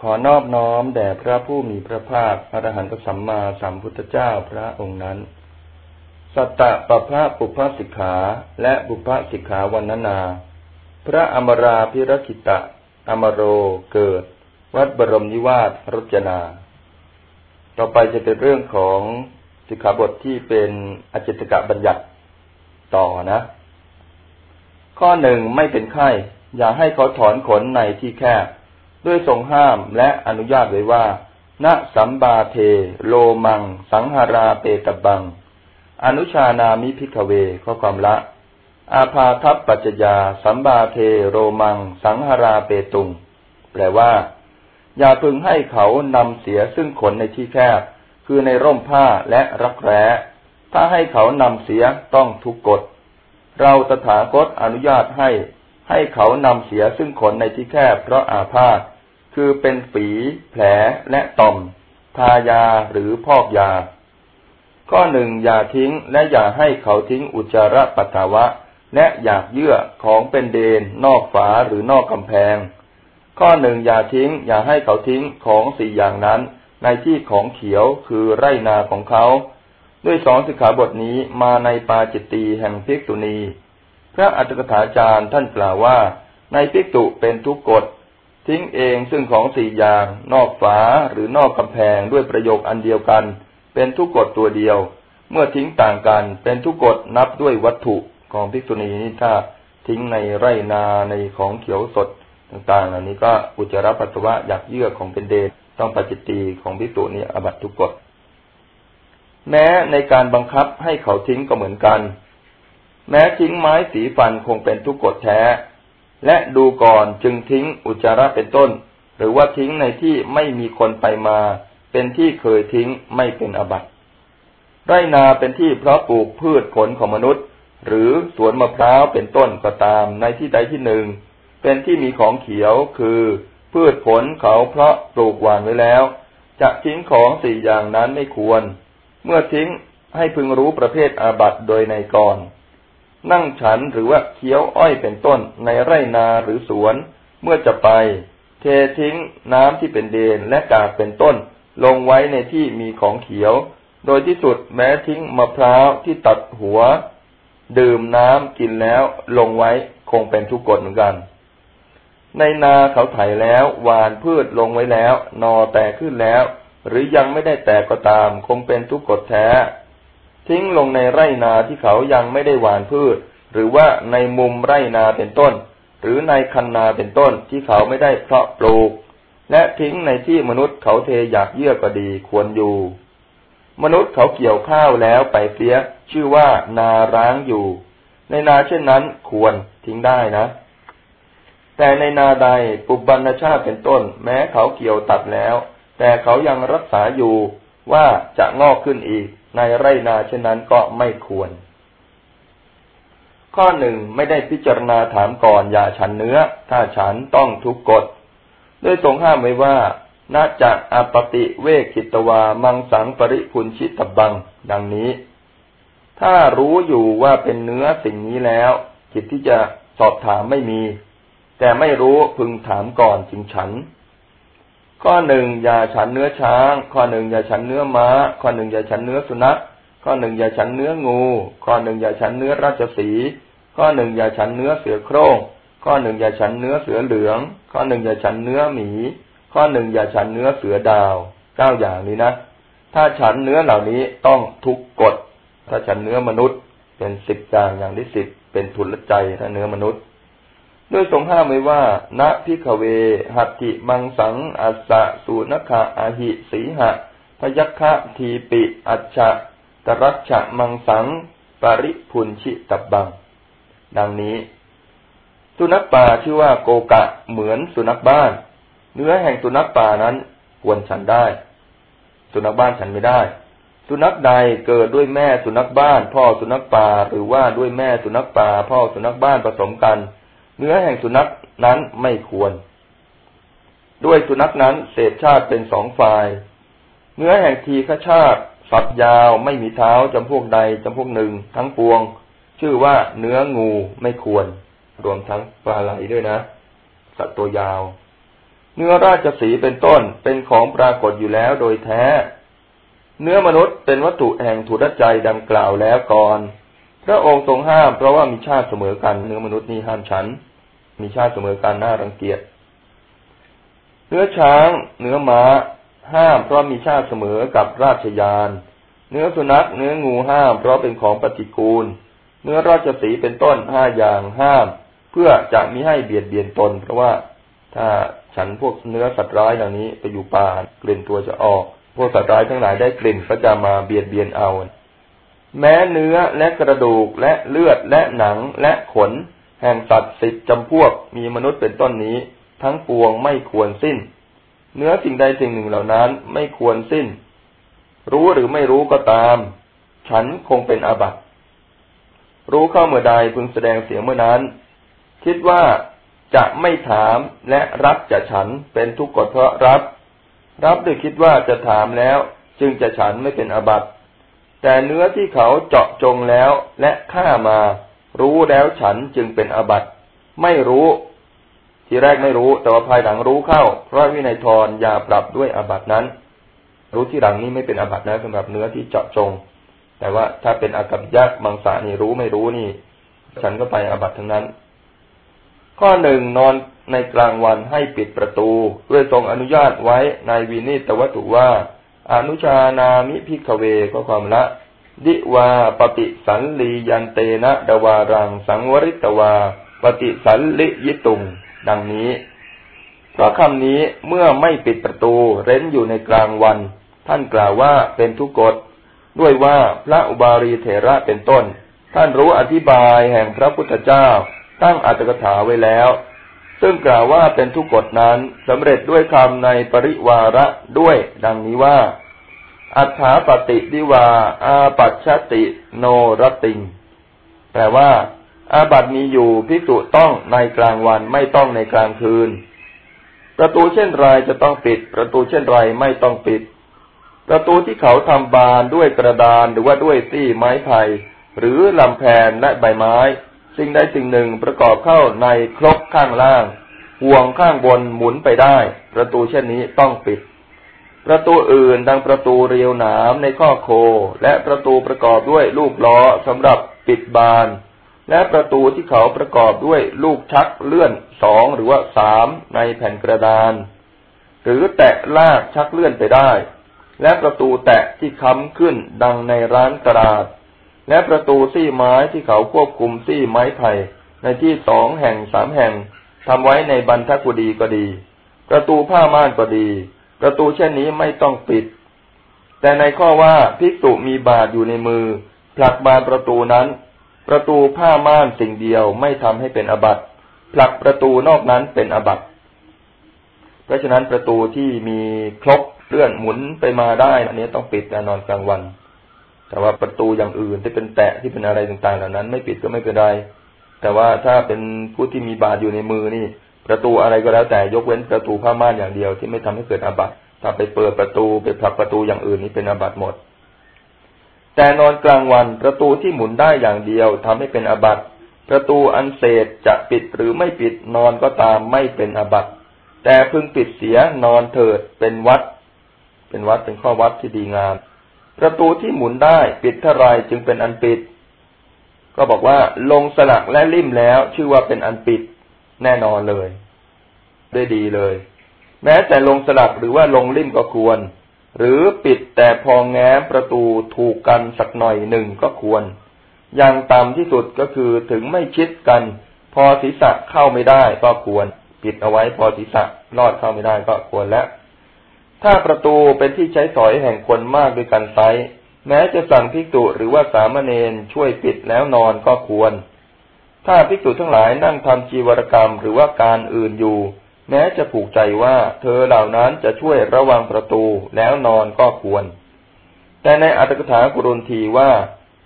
ขอนอบน้อมแด่พระผู้มีพระภาคอรหันตสัมมาสัมพุทธเจ้าพระองค์นั้น สัตตะปะพระปุพพสิกขาและบุพพสิกขาวันนา พระอมราพิรคิตะ อมโรเกิด วัดบรมนิวาสรจนา ต่อไปจะเป็นเรื่องของสิกขาบทที่เป็นอจิตกะบัญญัติต่อนะ ข้อหนึ่งไม่เป็นไข้ อย่าให้เขาถอนขนในที่แคบ ด้วยทรงห้ามและอนุญาตไว้ว่า ณสัมบาเท โลมัง สังหาราเปตบัง อนุชานามิพิกเวข้อความละ อาภาทัพปัจจยา สัมบาเท โรมัง สังหาราเปตุง แปลว่า อย่าพึงให้เขานำเสียซึ่งขนในที่แคบ คือในร่มผ้าและรักแร้ ถ้าให้เขานำเสียต้องทุกกฎ เราตถาคตอนุญาตให้ ให้เขานำเสียซึ่งขนในที่แคบเพราะอาพาธ คือเป็นฝีแผลและต่อม ทายาหรือพอกยา ข้อหนึ่งอย่าทิ้งและอย่าให้เขาทิ้งอุจจาระปัสสาวะ และอยากเยื่อของเป็นเดน นอกฝาหรือนอกกำแพง ข้อหนึ่งอย่าทิ้ง อย่าให้เขาทิ้งของสี่อย่างนั้น ในที่ของเขียวคือไรนาของเขา ด้วยสองสิกขาบทนี้มาในปาจิตตีแห่งพิกตุนีพระอัจฉริยจารย์ท่านกล่าวว่า ในพิกตุเป็นทุกกฎ ทิ้งเองซึ่งของสี่อย่างนอกฝาหรือนอกกำแพงด้วยประโยคอันเดียวกัน เป็นทุกกฎตัวเดียว เมื่อทิ้งต่างกันเป็นทุกกฎนับด้วยวัตถุของภิกษุณีนี่ถ้าทิ้งในไร่นาในของเขียวสดต่างๆ เหล่านี้ก็อุจจาระปัสสาวะอยากเยื่อของเป็นเดชต้องปฏิตีของภิกษุนี้อบัตทุกกฎแม้ในการบังคับให้เขาทิ้งก็เหมือนกัน แม้ทิ้งไม้สีฟันคงเป็นทุกกฎแท้ และดูก่อนจึงทิ้งอุจจาระเป็นต้น หรือว่าทิ้งในที่ไม่มีคนไปมา เป็นที่เคยทิ้งไม่เป็นอบัติไรนาเป็นที่เพราะปลูกพืชผลของมนุษย์ หรือสวนมะพร้าวเป็นต้นก็ตามในที่ใดที่หนึ่ง เป็นที่มีของเขียวคือ พืชผลเขาเพราะปลูกหวานไว้แล้ว จะทิ้งของสี่อย่างนั้นไม่ควร เมื่อทิ้งให้พึงรู้ประเภทอาบัตโดยในก่อน นั่งฉันหรือว่าเคี้ยวอ้อยเป็นต้นในไร่นาหรือสวน เมื่อจะไป เททิ้งน้ำที่เป็นเดนและกากเป็นต้น ลงไว้ในที่มีของเขียว โดยที่สุดแม้ทิ้งมะพร้าวที่ตัดหัว ดื่มน้ำกินแล้วลงไว้คงเป็นทุกกฎเหมือนกัน ในนาเขาไถแล้วหวานพืชลงไว้แล้วนอแตกขึ้นแล้ว หรือยังไม่ได้แตกก็ตาม คงเป็นทุกกฎแท้ ทิ้งลงในไร่นาที่เขายังไม่ได้หว่านพืช หรือว่าในมุมไร่นาเป็นต้น หรือในคันนาเป็นต้นที่เขาไม่ได้เพาะปลูก และทิ้งในที่มนุษย์เขาเทอยากเยื่อก็ดีควรอยู่ มนุษย์เขาเกี่ยวข้าวแล้วไปเสียชื่อว่านาร้างอยู่ ในนาเช่นนั้นควรทิ้งได้นะแต่ในนาใดปุบบรรณชาติเป็นต้น แม้เขาเกี่ยวตัดแล้ว แต่เขายังรักษาอยู่ว่าจะงอกขึ้นอีก ในไรนาเช่นนั้นก็ไม่ควร ข้อหนึ่งไม่ได้พิจารณาถามก่อนอย่าฉันเนื้อ ถ้าฉันต้องทุกกฎด้วยทรงห้ามไว้ว่าน่าจะอปติเวกิตวา มังสังปริพุนชิตบัง ดังนี้ ถ้ารู้อยู่ว่าเป็นเนื้อสิ่งนี้แล้วจิตที่จะสอบถามไม่มี แต่ไม่รู้พึงถามก่อนจึงฉัน ข้อหนึ่งอย่าฉันเนื้อช้าง ข้อหนึ่งอย่าฉันเนื้อม้า ข้อหนึ่งอย่าฉันเนื้อสุนัข ข้อหนึ่งอย่าฉันเนื้องู ข้อหนึ่งอย่าฉันเนื้อราชสี ข้อหนึ่งอย่าฉันเนื้อเสือโคร่ง ข้อหนึ่งอย่าฉันเนื้อเสือเหลือง ข้อหนึ่งอย่าฉันเนื้อหมี ข้อหนึ่งอย่าฉันเนื้อเสือดาว เก้าอย่างนี้นะ ถ้าฉันเนื้อเหล่านี้ต้องทุกกฎ ถ้าฉันเนื้อมนุษย์เป็นสิบอย่างอย่างที่สิบเป็นทุนลใจถ้าเนื้อมนุษย์ ด้วยทรงห้ามไว้ว่า ณพิขเว หัตถิมังสัง อัสสะสูนคะอาหิสีหะ พยัคฆะทีปิ อัจฉะตรัชฉะมังสัง ปริพุนชิตบัง ดังนี้สุนัขป่าชื่อว่าโกกะเหมือนสุนัขบ้าน เนื้อแห่งสุนัขป่านั้นควรฉันได้ สุนัขบ้านฉันไม่ได้ สุนัขใดเกิดด้วยแม่สุนัขบ้าน พ่อสุนัขป่าหรือว่าด้วยแม่สุนัขป่า พ่อสุนัขบ้านผสมกัน เนื้อแห่งสุนัขนั้นไม่ควร ด้วยสุนัขนั้นเศษชาติเป็นสองฝ่าย เนื้อแห่งทีฆชาติฝักยาวไม่มีเท้าจำพวกใดจำพวกหนึ่งทั้งปวง ชื่อว่าเนื้องูไม่ควร รวมทั้งปลาไหลด้วยนะ สัตว์ตัวยาว เนื้อราชสีเป็นต้นเป็นของปรากฏอยู่แล้วโดยแท้ เนื้อมนุษย์เป็นวัตถุแห่งถุรใจดังกล่าวแล้วก่อน พระองค์ทรงห้ามเพราะว่ามีชาติเสมอกันเนื้อมนุษย์นี่ห้ามฉัน มีชาติเสมอกันน่ารังเกียจเนื้อช้าง เนื้อม้า ห้ามเพราะมีชาติเสมอกับราชยาน เนื้อสุนัข เนื้องูห้าม เพราะเป็นของปฏิกูล เนื้อราชสีเป็นต้นห้าอย่างห้าม เพื่อจะมิให้เบียดเบียนตน เพราะว่าถ้าฉันพวกเนื้อสัตว์ร้ายเหล่านี้ไปอยู่ป่ากลิ่นตัวจะออก พวกสัตว์ร้ายทั้งหลายได้กลิ่นก็จะมาเบียดเบียนเอา แม้เนื้อและกระดูกและเลือดและหนังและขน แห่งสัตว์สิบจำพวกมีมนุษย์เป็นต้นนี้ ทั้งปวงไม่ควรสิ้น เนื้อสิ่งใดสิ่งหนึ่งเหล่านั้นไม่ควรสิ้น รู้หรือไม่รู้ก็ตาม ฉันคงเป็นอาบัติรู้เข้าเมื่อใดพึงแสดงเสียงเมื่อนั้น คิดว่าจะไม่ถามและรับจะฉันเป็นทุกข์กฎเพราะรับ รับด้วยคิดว่าจะถามแล้ว จึงจะฉันไม่เป็นอาบัติ แต่เนื้อที่เขาเจาะจงแล้วและฆ่ามา รู้แล้วฉันจึงเป็นอบัตไม่รู้ ทีแรกไม่รู้ แต่ว่าภายหลังรู้เข้าเพราะวินัยทรยาปรับด้วยอบัตนั้น รู้ที่หลังนี้ไม่เป็นอบัตนะสำหรับเนื้อที่เจาะจง แต่ว่าถ้าเป็นอากัปยักษ์มังสานี่รู้ไม่รู้นี่ ฉันก็ไปอบัตทั้งนั้น ข้อหนึ่งนอนในกลางวันให้ปิดประตู ด้วยทรงอนุญาตไว้ในวินีตวัตถุว่า อนุชานามิ ภิกขะเว ข้อความละ ทิวา ปะฏิสัลลียันเตนะ ทวารังสังวะริตวา ปะฏิสัลลียิตุง ดังนี้เพราะคำนี้เมื่อไม่ปิดประตูเร้นอยู่ในกลางวัน ท่านกล่าวว่าเป็นทุกกฏด้วยว่าพระอุบาลีเถระเป็นต้น ท่านรู้อธิบายแห่งพระพุทธเจ้า ตั้งอรรถกถาไว้แล้ว ซึ่งกล่าวว่าเป็นทุกกฎนั้นสำเร็จด้วยคำในปริวาระด้วย ดังนี้ว่า อัฏฐาปฏิดิวา อาปัชติโนรติง แปลว่า อาบัตมีอยู่พิจุต้องในกลางวันไม่ต้องในกลางคืน ประตูเช่นไรจะต้องปิด ประตูเช่นไรไม่ต้องปิด ประตูที่เขาทำบานด้วยกระดานหรือว่าด้วยตี้ไม้ไผ่หรือลำแพนและใบไม้ สิ่งใดสิ่งหนึ่งประกอบเข้าในครกข้างล่าง ห่วงข้างบนหมุนไปได้ ประตูเช่นนี้ต้องปิด ประตูอื่นดังประตูเรียวหนามในข้อโค และประตูประกอบด้วยลูกล้อสำหรับปิดบาน และประตูที่เขาประกอบด้วยลูกชักเลื่อนสองหรือว่าสามในแผ่นกระดาน หรือแตะลากชักเลื่อนไปได้ และประตูแตะที่ค้ำขึ้นดังในร้านตลาด และประตูซี่ไม้ที่เขาควบคุมซี่ไม้ไผ่ในที่สองแห่งสามแห่งทำไว้ในบรรทักุดีก็ดี ประตูผ้าม่านก็ดี ประตูเช่นนี้ไม่ต้องปิด แต่ในข้อว่าภิกษุมีบาทอยู่ในมือ ผลักบานประตูนั้น ประตูผ้าม่านสิ่งเดียวไม่ทำให้เป็นอบัตผลักประตูนอกนั้นเป็นอบัตเพราะฉะนั้นประตูที่มีครบเลื่อนหมุนไปมาได้ อันนี้ต้องปิดแน่นอนกลางวัน แต่ว่าประตูอย่างอื่นที่เป็นแตะที่เป็นอะไรต่างๆ เหล่านั้น ไม่ปิดก็ไม่เป็นไร แต่ว่าถ้าเป็นผู้ที่มีบาตรอยู่ในมือนี่ ประตูอะไรก็แล้วแต่ยกเว้นประตูผ้าม่านอย่างเดียวที่ไม่ทำให้เกิดอาบัติถ้าไปเปิดประตูไปผลักประตูอย่างอื่นนี่เป็นอาบัติหมด แต่นอนกลางวันประตูที่หมุนได้อย่างเดียวทำให้เป็นอาบัติประตูอันเศษจะปิดหรือไม่ปิดนอนก็ตามไม่เป็นอาบัติแต่พึงปิดเสียนอนเถิดเป็นวัด เป็นวัดเป็นข้อวัดที่ดีงาม ประตูที่หมุนได้ปิดเท่าไรจึงเป็นอันปิด ก็บอกว่าลงสลักและลิ่มแล้วชื่อว่าเป็นอันปิดแน่นอนเลย ได้ดีเลย แม้แต่ลงสลักหรือว่าลงลิ่มก็ควร หรือปิดแต่พอแง้มประตูถูกกันสักหน่อยหนึ่งก็ควร อย่างต่ำที่สุดก็คือถึงไม่ชิดกัน พอศีรษะเข้าไม่ได้ก็ควร ปิดเอาไว้พอศีรษะลอดเข้าไม่ได้ก็ควรแล้ว ถ้าประตูเป็นที่ใช้สอยแห่งคนมากด้วยกันไซแม้จะสั่งภิกษุหรือว่าสามเณรช่วยปิดแล้วนอนก็ควร ถ้าภิกษุทั้งหลายนั่งทำจีวรกรรมหรือว่าการอื่นอยู่ แม้จะผูกใจว่าเธอเหล่านั้นจะช่วยระวังประตูแล้วนอนก็ควร แต่ในอัตถกถากุรุนทีว่า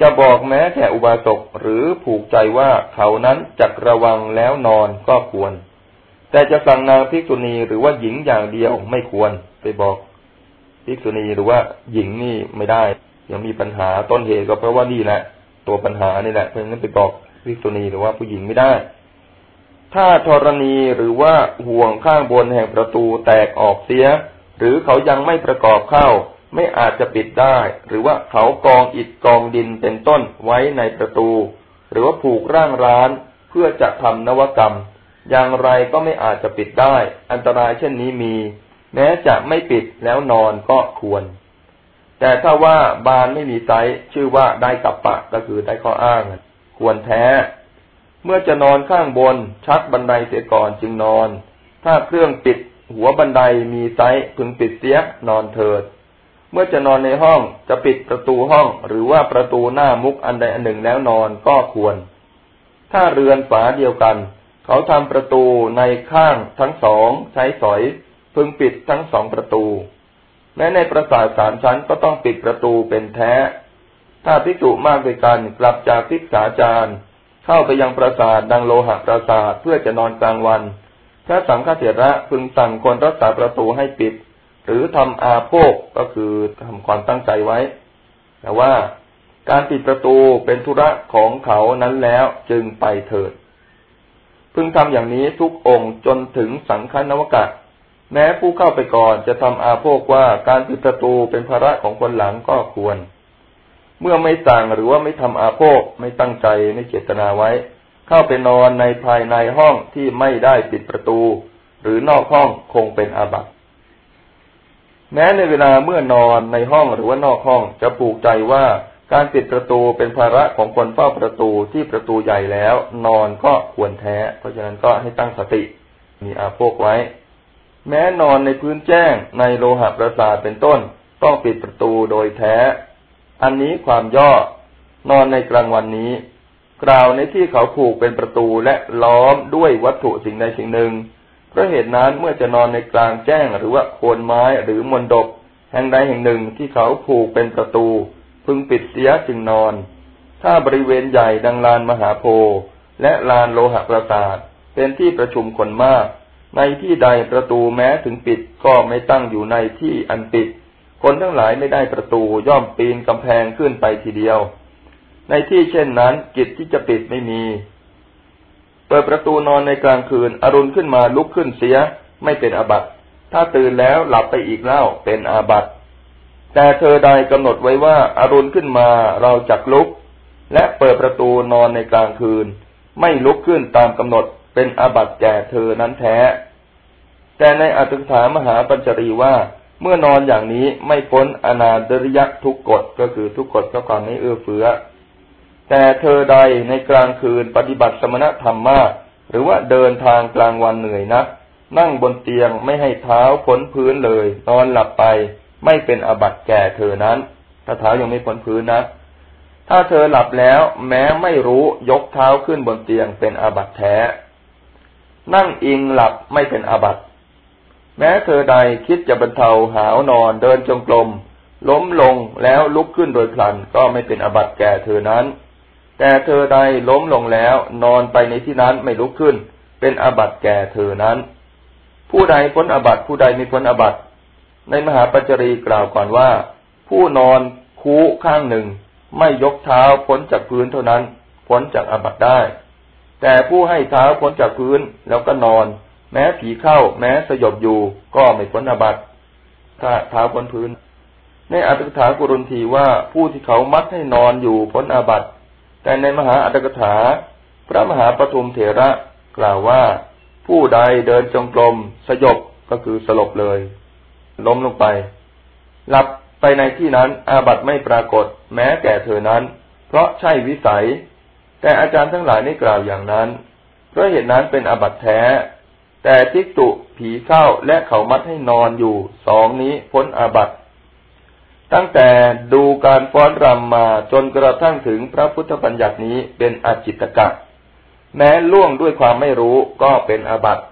จะบอกแม้แก่อุบาสกหรือผูกใจว่าเขานั้นจะระวังแล้วนอนก็ควร แต่จะสั่งนางภิกษุณีหรือว่าหญิงอย่างเดียวไม่ควร ไปบอกภิกษุณีหรือว่าหญิงนี่ไม่ได้ ยังมีปัญหาต้นเหตุก็เพราะว่านี่แหละ ตัวปัญหานี่แหละเพราะฉะนั้นไปบอกภิกษุณีหรือว่าผู้หญิงไม่ได้ ถ้าธรณีหรือว่าห่วงข้างบนแห่งประตูแตกออกเสีย หรือเขายังไม่ประกอบเข้า ไม่อาจจะปิดได้ หรือว่าเขากองอิฐกองดินเป็นต้นไว้ในประตู หรือว่าผูกร่างร้านเพื่อจะทำนวกรรม อย่างไรก็ไม่อาจจะปิดได้ อันตรายเช่นนี้มี แม้จะไม่ปิดแล้วนอนก็ควร แต่ถ้าว่าบานไม่มีไซชื่อว่าได้กับปะก็คือได้ข้ออ้าง ควรแท้ เมื่อจะนอนข้างบน ชักบันไดเสียก่อนจึงนอน ถ้าเครื่องปิดหัวบันไดมีไซพึงปิดเสียนอนเถิด เมื่อจะนอนในห้องจะปิดประตูห้องหรือว่าประตูหน้ามุกอันใดอันหนึ่งแล้วนอนก็ควร ถ้าเรือนฝาเดียวกัน เขาทำประตูในข้างทั้งสองใช้สอย พึงปิดทั้งสองประตู แม้ในประสาทสามชั้นก็ต้องปิดประตูเป็นแท้ ถ้าพิจุมากด้วยกันกลับจากพิกษาจารย์เข้าไปยังปราสาทดังโลหะปราสาทเพื่อจะนอนกลางวัน พระสังฆเถระพึงสั่งคนรักษาประตูให้ปิด หรือทำอาโภกก็คือทำความตั้งใจไว้ แต่ว่าการปิดประตูเป็นธุระของเขานั้นแล้วจึงไปเถิด พึงทำอย่างนี้ทุกองค์จนถึงสังฆนวกะ แม้ผู้เข้าไปก่อนจะทำอาโภกว่าการปิดประตูเป็นภาระของคนหลังก็ควร เมื่อไม่สั่งหรือว่าไม่ทำอาโภกไม่ตั้งใจไม่เจตนาไว้ เข้าไปนอนในภายในห้องที่ไม่ได้ปิดประตู หรือนอกห้องคงเป็นอาบัติแม้ในเวลาเมื่อนอนในห้องหรือว่านอกห้องจะผูกใจว่า การปิดประตูเป็นภาระของคนเฝ้าประตูที่ประตูใหญ่แล้ว นอนก็ควรแท้ เพราะฉะนั้นก็ให้ตั้งสติ มีอาโภกไว้ แม้นอนในพื้นแจ้งในโลหะประสาทเป็นต้น ต้องปิดประตูโดยแท้ อันนี้ความย่อนอนในกลางวันนี้ กล่าวในที่เขาผูกเป็นประตูและล้อมด้วยวัตถุสิ่งใดสิ่งหนึ่งเพราะเหตุนั้นเมื่อจะนอนในกลางแจ้งหรือว่าโคนไม้หรือมนดบแห่งใดแห่งหนึ่งที่เขาผูกเป็นประตู พึงปิดเสียจึงนอน ถ้าบริเวณใหญ่ดังลานมหาโพธิ์และลานโลหะประสาทเป็นที่ประชุมคนมาก ในที่ใดประตูแม้ถึงปิดก็ไม่ตั้งอยู่ในที่อันปิด คนทั้งหลายไม่ได้ประตูย่อมปีนกำแพงขึ้นไปทีเดียว ในที่เช่นนั้นกิจที่จะปิดไม่มี เปิดประตูนอนในกลางคืนอรุณขึ้นมาลุกขึ้นเสีย ไม่เป็นอาบัติถ้าตื่นแล้วหลับไปอีกเล่าเป็นอาบัติ แต่เธอใดกำหนดไว้ว่าอารุณขึ้นมาเราจักลุก และเปิดประตูนอนในกลางคืน ไม่ลุกขึ้นตามกำหนดเป็นอาบัติแก่เธอนั้นแท้ แต่ในอัตถามหาปัญจรีว่าเมื่อนอนอย่างนี้ไม่พ้นอนาดริยทุกกฎก็คือทุกกฎก็ความไม่เอื้อเฟื้อ แต่เธอใดในกลางคืนปฏิบัติสมณธรรมมาก หรือว่าเดินทางกลางวันเหนื่อยนักนั่งบนเตียงไม่ให้เท้าพ้นพื้นเลย นอนหลับไป ไม่เป็นอบัตแก่เธอนั้น ถ้าเท้ายังไม่พ้นพื้นนะ ถ้าเธอหลับแล้ว แม้ไม่รู้ยกเท้าขึ้นบนเตียงเป็นอาบัตแท้ นั่งอิงหลับไม่เป็นอาบัตแม้เธอใดคิดจะบรรเทาหาวนอนเดินจงกรมล้มลงแล้วลุกขึ้นโดยพลันก็ไม่เป็นอบัตแก่เธอนั้น แต่เธอใดล้มลงแล้วนอนไปในที่นั้นไม่ลุกขึ้น เป็นอบัตแก่เธอนั้น ผู้ใดพ้นอบัตผู้ใดมีพ้นอบัต ในมหาปัจจรีกล่าวก่อนว่า ผู้นอนคูข้างหนึ่ง ไม่ยกเท้าพ้นจากพื้นเท่านั้น พ้นจากอาบัติได้ แต่ผู้ให้เท้าพ้นจากพื้นแล้วก็นอน แม้ผีเข้า แม้สยบอยู่ก็ไม่พ้นอาบัติถ้าเท้าพ้นพื้น ในอัตถกถากุรุนทีว่าผู้ที่เขามัดให้นอนอยู่พ้นอาบัติแต่ในมหาอัตถกถา พระมหาปฐุมเถระกล่าวว่า ผู้ใดเดินจงกรมสยบก็คือสลบเลย ล้มลงไป หลับไปในที่นั้นอาบัตไม่ปรากฏ แม้แก่เธอนั้น เพราะใช่วิสัย แต่อาจารย์ทั้งหลายไม่กล่าวอย่างนั้น เพราะเหตุนั้นเป็นอาบัตแท้ แต่ทิกตุผีเข้าและเขามัดให้นอนอยู่สองนี้พ้นอาบัตตั้งแต่ดูการฟ้อนรำมาจนกระทั่งถึงพระพุทธบัญญัตินี้เป็นอจิตกะ แม้ล่วงด้วยความไม่รู้ก็เป็นอาบัติ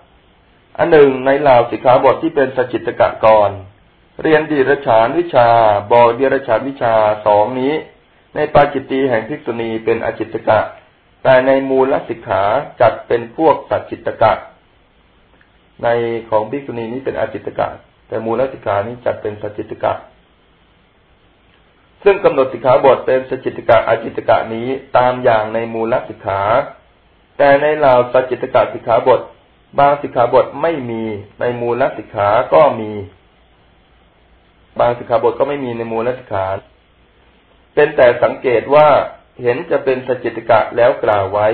อันหนึ่งในเหล่าสิกขาบทที่เป็นสจิตกะก่อนเรียนดีรฉานวิชาบอดีรฉานวิชาสองนี้ ในปาจิตตีแห่งภิกษุณีเป็นอจิตกะ แต่ในมูลสิกขาจัดเป็นพวกสัจจิตกะ ในของภิกษุณีนี้เป็นอจิตกะ แต่มูลสิกขานี้จัดเป็นสจิตกะ ซึ่งกำหนดสิกขาบทเป็นสจิตกะอจิตกะนี้ตามอย่างในมูลสิกขา แต่ในเหล่าสัจจิตกะสิกขาบท บางสิกขาบทไม่มีในมูลสิกขาก็มี บางสิกขาบทก็ไม่มีในมูลสิกขา เป็นแต่สังเกตว่าเห็นจะเป็นสจิตกะแล้วกล่าวไว้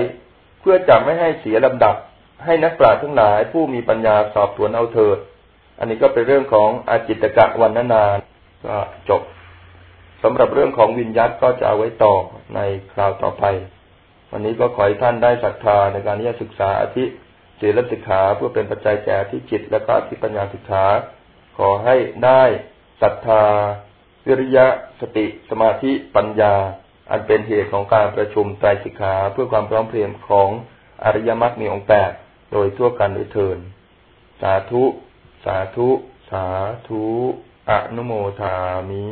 เพื่อจะไม่ให้เสียลำดับ ให้นักปราชญ์ทั้งหลายผู้มีปัญญาสอบสวนเอาเถิด อันนี้ก็เป็นเรื่องของอาจิตกะวันนานก็จบสำหรับเรื่องของวิญญาตก็จะเอาไว้ต่อในคราวต่อไป วันนี้ก็ขอให้ท่านได้ศรัทธาในการที่จะศึกษาอธิ ศีลสิกขาเพื่อเป็นปัจจัยแก่ที่จิตและก็ที่ปัญญาสิกขา ขอให้ได้ศรัทธาวิริยะสติสมาธิปัญญา อันเป็นเหตุของการประชุมไตรสิกขาเพื่อความพร้อมเพรียงของอริยมรรคมีองค์แปดโดยทั่วกันโดยเทินสาธุ สาธุ สาธุ อนุโมทามิ